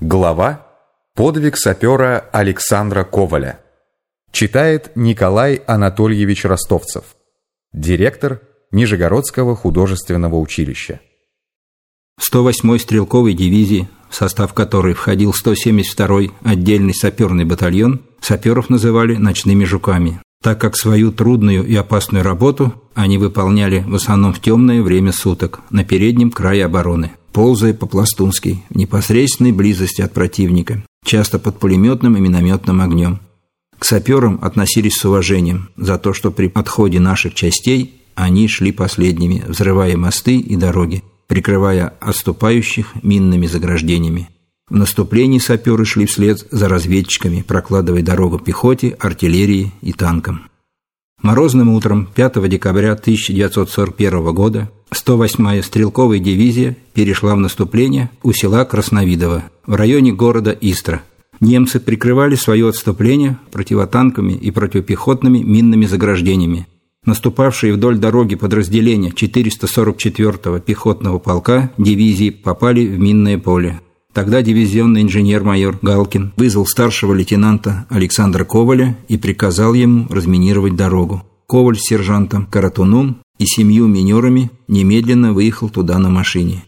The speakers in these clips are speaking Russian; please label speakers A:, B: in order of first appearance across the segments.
A: Глава «Подвиг сапера Александра Коваля». Читает Николай Анатольевич Ростовцев, директор Нижегородского художественного училища.
B: 108-й стрелковой дивизии, в состав которой входил 172-й отдельный саперный батальон, саперов называли «ночными жуками», так как свою трудную и опасную работу они выполняли в основном в темное время суток на переднем крае обороны ползая по-пластунски, в непосредственной близости от противника, часто под пулеметным и минометным огнем. К саперам относились с уважением за то, что при подходе наших частей они шли последними, взрывая мосты и дороги, прикрывая отступающих минными заграждениями. В наступлении саперы шли вслед за разведчиками, прокладывая дорогу пехоте, артиллерии и танкам. Морозным утром 5 декабря 1941 года 108-я стрелковая дивизия перешла в наступление у села Красновидово в районе города Истра. Немцы прикрывали свое отступление противотанковыми и противопехотными минными заграждениями. Наступавшие вдоль дороги подразделения 444-го пехотного полка дивизии попали в минное поле. Тогда дивизионный инженер-майор Галкин вызвал старшего лейтенанта Александра Коваля и приказал ему разминировать дорогу. Коваль с сержантом Каратуном и семью минерами немедленно выехал туда на машине.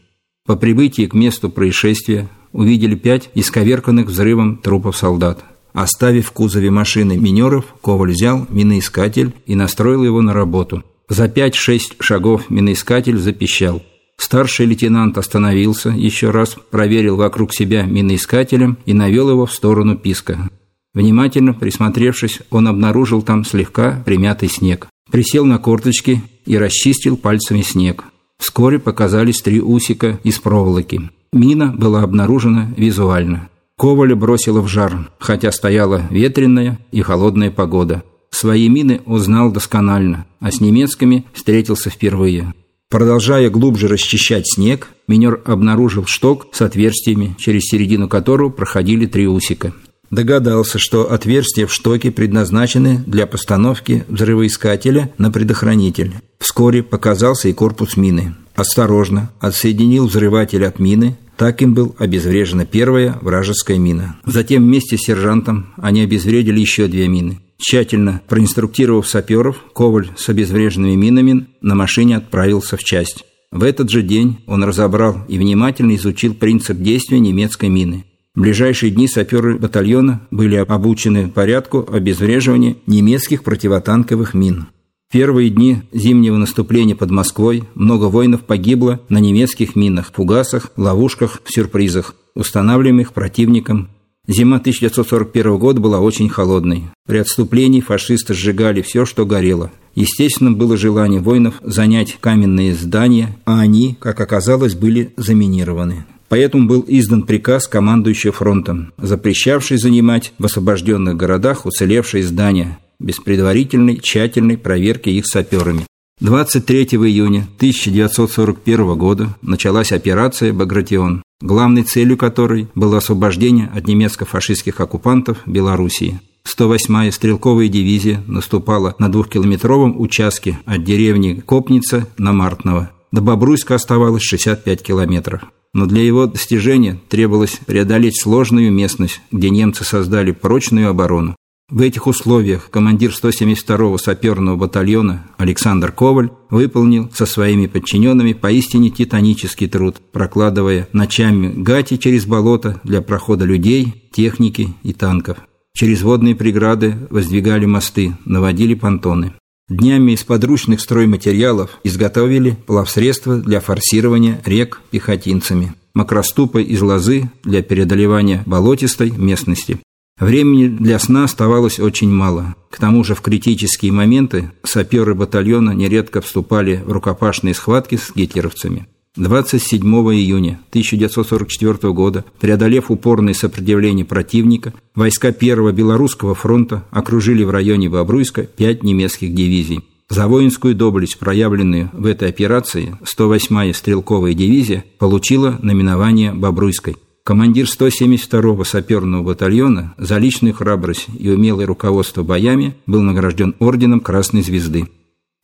B: По прибытии к месту происшествия увидели пять исковерканных взрывом трупов солдат. Оставив в кузове машины минеров, Коваль взял миноискатель и настроил его на работу. За пять-шесть шагов миноискатель запищал. Старший лейтенант остановился, еще раз проверил вокруг себя миноискателем и навел его в сторону писка. Внимательно присмотревшись, он обнаружил там слегка примятый снег. Присел на корточки и расчистил пальцами снег. Вскоре показались три усика из проволоки. Мина была обнаружена визуально. Коваля бросила в жар, хотя стояла ветреная и холодная погода. Свои мины узнал досконально, а с немецкими встретился впервые. Продолжая глубже расчищать снег, минер обнаружил шток с отверстиями, через середину которого проходили три усика. Догадался, что отверстия в штоке предназначены для постановки взрывоискателя на предохранитель. Вскоре показался и корпус мины. Осторожно отсоединил взрыватель от мины, так им был обезврежена первая вражеская мина. Затем вместе с сержантом они обезвредили еще две мины. Тщательно проинструктировав саперов, Коваль с обезвреженными минами на машине отправился в часть. В этот же день он разобрал и внимательно изучил принцип действия немецкой мины. В ближайшие дни саперы батальона были обучены порядку обезвреживания немецких противотанковых мин. В первые дни зимнего наступления под Москвой много воинов погибло на немецких минах, фугасах, ловушках, сюрпризах, устанавливаемых противником. Зима 1941 года была очень холодной. При отступлении фашисты сжигали все, что горело. Естественным было желание воинов занять каменные здания, а они, как оказалось, были заминированы. Поэтому был издан приказ командующего фронтом, запрещавший занимать в освобожденных городах уцелевшие здания без предварительной тщательной проверки их саперами. 23 июня 1941 года началась операция «Багратион», главной целью которой было освобождение от немецко-фашистских оккупантов Белоруссии. 108-я стрелковая дивизия наступала на двухкилометровом участке от деревни Копница на Мартново. До Бобруйска оставалось 65 километров но для его достижения требовалось преодолеть сложную местность, где немцы создали прочную оборону. В этих условиях командир 172-го саперного батальона Александр Коваль выполнил со своими подчиненными поистине титанический труд, прокладывая ночами гати через болото для прохода людей, техники и танков. Через водные преграды воздвигали мосты, наводили понтоны. Днями из подручных стройматериалов изготовили плавсредства для форсирования рек пехотинцами, макроступы из лозы для преодолевания болотистой местности. Времени для сна оставалось очень мало. К тому же в критические моменты саперы батальона нередко вступали в рукопашные схватки с гитлеровцами. 27 июня 1944 года, преодолев упорное сопротивление противника, войска Первого Белорусского фронта окружили в районе Бобруйска пять немецких дивизий. За воинскую доблесть, проявленную в этой операции, 108-я стрелковая дивизия получила наименование Бобруйской. Командир 172-го саперного батальона за личную храбрость и умелое руководство боями был награжден орденом Красной Звезды.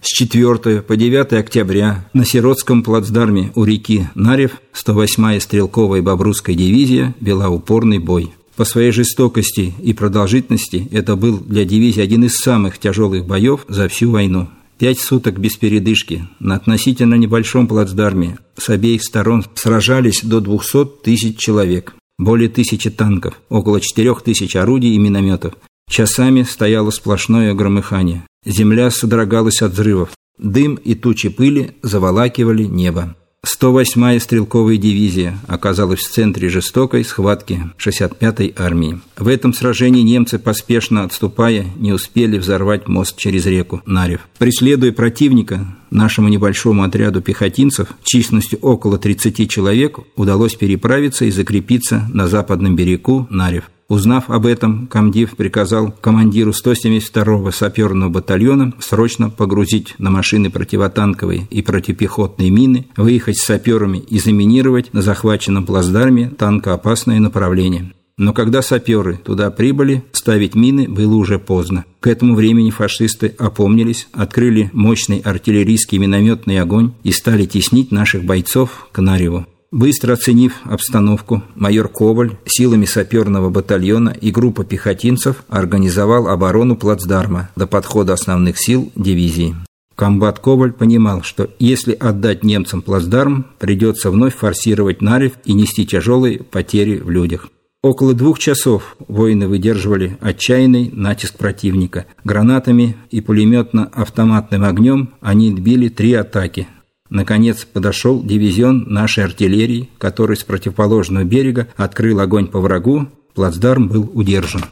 B: С 4 по 9 октября на Сиротском плацдарме у реки Нарев 108-я стрелковая Бобрусская дивизия вела упорный бой. По своей жестокости и продолжительности это был для дивизии один из самых тяжелых боев за всю войну. Пять суток без передышки на относительно небольшом плацдарме с обеих сторон сражались до 200 тысяч человек, более тысячи танков, около 4 тысяч орудий и минометов. Часами стояло сплошное громыхание. Земля содрогалась от взрывов. Дым и тучи пыли заволакивали небо. 108-я стрелковая дивизия оказалась в центре жестокой схватки 65-й армии. В этом сражении немцы, поспешно отступая, не успели взорвать мост через реку Нарев. Преследуя противника, нашему небольшому отряду пехотинцев численностью около 30 человек удалось переправиться и закрепиться на западном берегу Нарев. Узнав об этом, комдив приказал командиру 172-го саперного батальона срочно погрузить на машины противотанковые и противопехотные мины, выехать с саперами и заминировать на захваченном плацдарме танкоопасное направление. Но когда саперы туда прибыли, ставить мины было уже поздно. К этому времени фашисты опомнились, открыли мощный артиллерийский минометный огонь и стали теснить наших бойцов к Нареву. Быстро оценив обстановку, майор Коваль силами саперного батальона и группа пехотинцев организовал оборону плацдарма до подхода основных сил дивизии. Комбат Коваль понимал, что если отдать немцам плацдарм, придется вновь форсировать Нарев и нести тяжелые потери в людях. Около двух часов воины выдерживали отчаянный натиск противника. Гранатами и пулеметно-автоматным огнем они отбили три атаки, Наконец подошел дивизион нашей артиллерии, который с противоположного берега открыл огонь по врагу, плацдарм был удержан.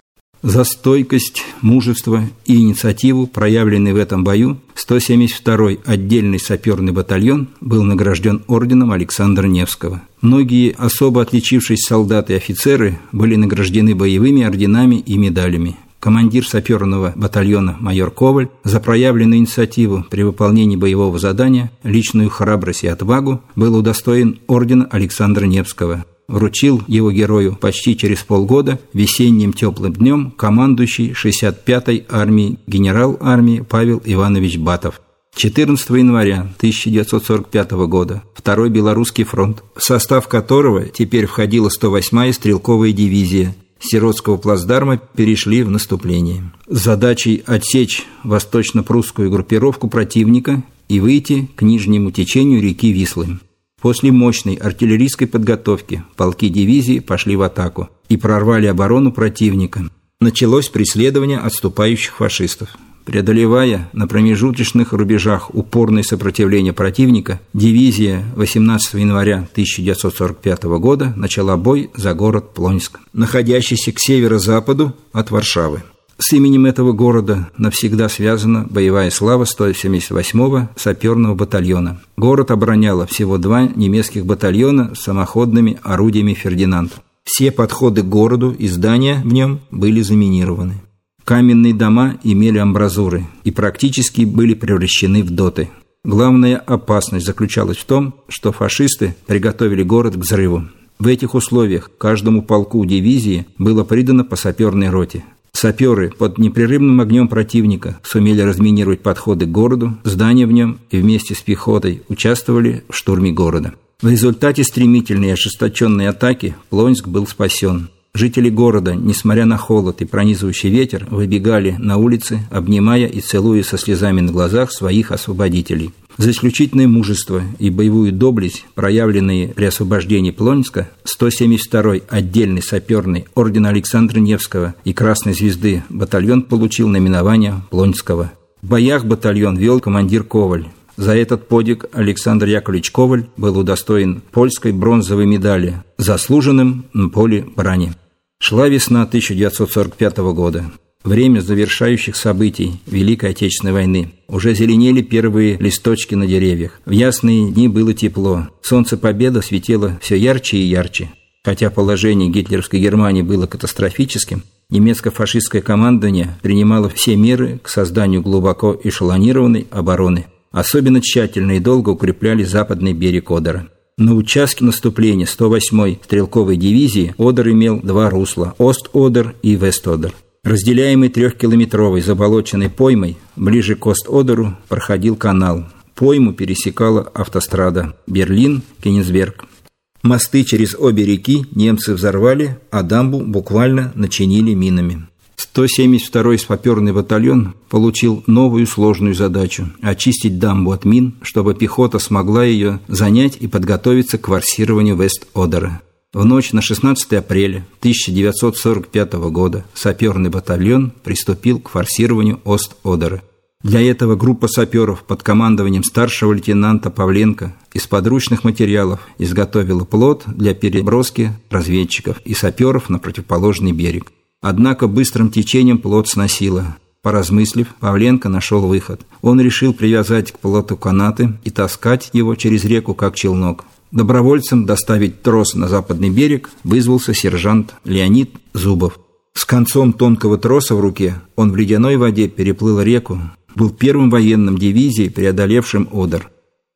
B: За стойкость, мужество и инициативу, проявленные в этом бою, 172-й отдельный саперный батальон был награжден орденом Александра Невского. Многие особо отличившиеся солдаты и офицеры были награждены боевыми орденами и медалями командир саперного батальона майор Коваль за проявленную инициативу при выполнении боевого задания, личную храбрость и отвагу был удостоен ордена Александра Невского. Вручил его герою почти через полгода весенним теплым днем командующий 65-й армией генерал армии Павел Иванович Батов. 14 января 1945 года Второй Белорусский фронт, в состав которого теперь входила 108-я стрелковая дивизия, Сиротского плацдарма перешли в наступление. Задачей отсечь восточно-прусскую группировку противника и выйти к нижнему течению реки Вислы. После мощной артиллерийской подготовки полки дивизии пошли в атаку и прорвали оборону противника. Началось преследование отступающих фашистов. Преодолевая на промежуточных рубежах упорное сопротивление противника, дивизия 18 января 1945 года начала бой за город Плонск, находящийся к северо-западу от Варшавы. С именем этого города навсегда связана боевая слава 178-го саперного батальона. Город обороняло всего два немецких батальона с самоходными орудиями «Фердинанд». Все подходы к городу и здания в нем были заминированы. Каменные дома имели амбразуры и практически были превращены в доты. Главная опасность заключалась в том, что фашисты приготовили город к взрыву. В этих условиях каждому полку дивизии было придано по саперной роте. Саперы под непрерывным огнем противника сумели разминировать подходы к городу, здания в нем и вместе с пехотой участвовали в штурме города. В результате стремительной и ожесточенной атаки Плонск был спасен. Жители города, несмотря на холод и пронизывающий ветер, выбегали на улицы, обнимая и целуя со слезами на глазах своих освободителей. За исключительное мужество и боевую доблесть, проявленные при освобождении Плонска, 172-й отдельный саперный орден Александра Невского и Красной Звезды батальон получил наименование Плонского. В боях батальон вел командир Коваль. За этот подвиг Александр Яковлевич Коваль был удостоен польской бронзовой медали «Заслуженным на поле брани». Шла весна 1945 года. Время завершающих событий Великой Отечественной войны. Уже зеленели первые листочки на деревьях. В ясные дни было тепло. Солнце Победы светило все ярче и ярче. Хотя положение гитлеровской Германии было катастрофическим, немецко-фашистское командование принимало все меры к созданию глубоко эшелонированной обороны. Особенно тщательно и долго укрепляли западный берег Одера. На участке наступления 108-й стрелковой дивизии Одер имел два русла – Ост-Одер и Вест-Одер. Разделяемый трехкилометровой заболоченной поймой, ближе к Ост-Одеру проходил канал. Пойму пересекала автострада Берлин-Кенигсберг. Мосты через обе реки немцы взорвали, а дамбу буквально начинили минами. 172-й саперный батальон получил новую сложную задачу – очистить дамбу от мин, чтобы пехота смогла ее занять и подготовиться к форсированию Вест-Одера. В ночь на 16 апреля 1945 года саперный батальон приступил к форсированию Ост-Одера. Для этого группа саперов под командованием старшего лейтенанта Павленко из подручных материалов изготовила плот для переброски разведчиков и саперов на противоположный берег. Однако быстрым течением плот сносило. Поразмыслив, Павленко нашел выход. Он решил привязать к плоту канаты и таскать его через реку, как челнок. Добровольцем доставить трос на западный берег вызвался сержант Леонид Зубов. С концом тонкого троса в руке он в ледяной воде переплыл реку, был первым военным дивизии, преодолевшим Одер.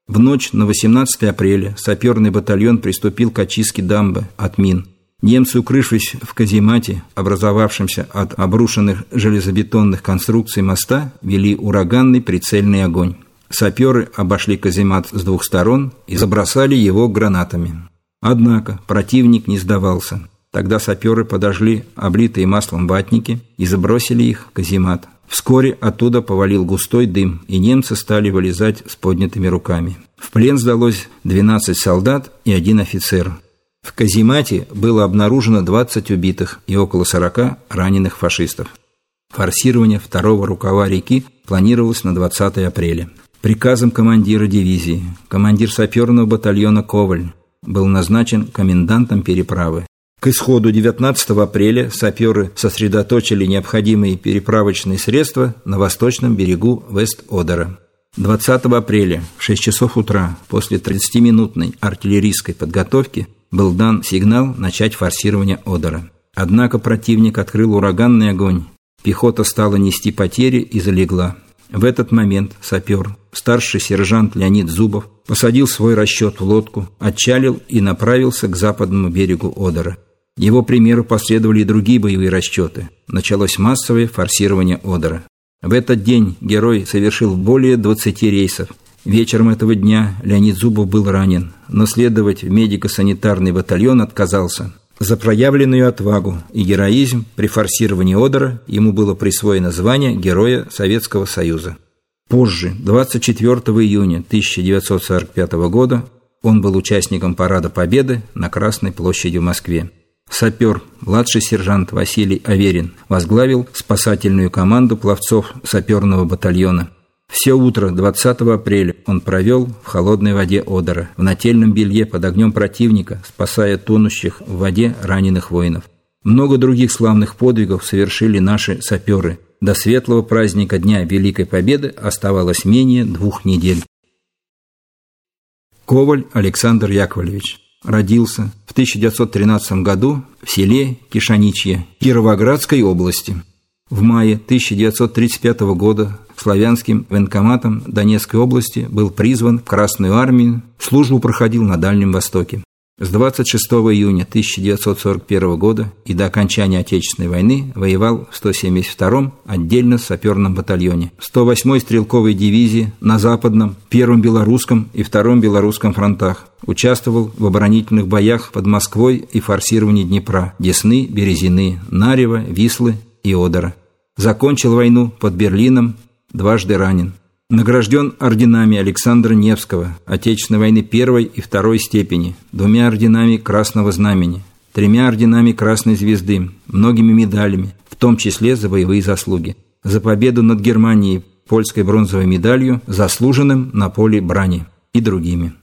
B: В ночь на 18 апреля саперный батальон приступил к очистке дамбы от мин – Немцы, укрывшись в каземате, образовавшемся от обрушенных железобетонных конструкций моста, вели ураганный прицельный огонь. Саперы обошли каземат с двух сторон и забросали его гранатами. Однако противник не сдавался. Тогда саперы подожгли облитые маслом ватники и забросили их в каземат. Вскоре оттуда повалил густой дым, и немцы стали вылезать с поднятыми руками. В плен сдалось 12 солдат и один офицер – в Казимате было обнаружено 20 убитых и около 40 раненых фашистов. Форсирование второго рукава реки планировалось на 20 апреля. Приказом командира дивизии командир саперного батальона «Коваль» был назначен комендантом переправы. К исходу 19 апреля саперы сосредоточили необходимые переправочные средства на восточном берегу Вест-Одера. 20 апреля в 6 часов утра после 30-минутной артиллерийской подготовки был дан сигнал начать форсирование Одера. Однако противник открыл ураганный огонь. Пехота стала нести потери и залегла. В этот момент сапер, старший сержант Леонид Зубов, посадил свой расчет в лодку, отчалил и направился к западному берегу Одера. Его примеру последовали и другие боевые расчеты. Началось массовое форсирование Одера. В этот день герой совершил более 20 рейсов, Вечером этого дня Леонид Зубов был ранен, но следовать в медико-санитарный батальон отказался. За проявленную отвагу и героизм при форсировании Одера ему было присвоено звание Героя Советского Союза. Позже, 24 июня 1945 года, он был участником Парада Победы на Красной площади в Москве. Сапер, младший сержант Василий Аверин, возглавил спасательную команду пловцов саперного батальона – все утро 20 апреля он провел в холодной воде Одера, в нательном белье под огнем противника, спасая тонущих в воде раненых воинов. Много других славных подвигов совершили наши саперы. До светлого праздника Дня Великой Победы оставалось менее двух недель. Коваль Александр Яковлевич родился в 1913 году в селе Кишаничье Кировоградской области. В мае 1935 года славянским военкоматом Донецкой области был призван в Красную армию, службу проходил на Дальнем Востоке. С 26 июня 1941 года и до окончания Отечественной войны воевал в 172-м отдельно саперном батальоне, 108-й стрелковой дивизии на Западном, Первом Белорусском и Втором Белорусском фронтах. Участвовал в оборонительных боях под Москвой и форсировании Днепра, Десны, Березины, Нарева, Вислы и Одера. Закончил войну под Берлином дважды ранен. Награжден орденами Александра Невского, Отечественной войны первой и второй степени, двумя орденами Красного Знамени, тремя орденами Красной Звезды, многими медалями, в том числе за боевые заслуги. За победу над Германией польской бронзовой медалью, заслуженным на поле брани и другими.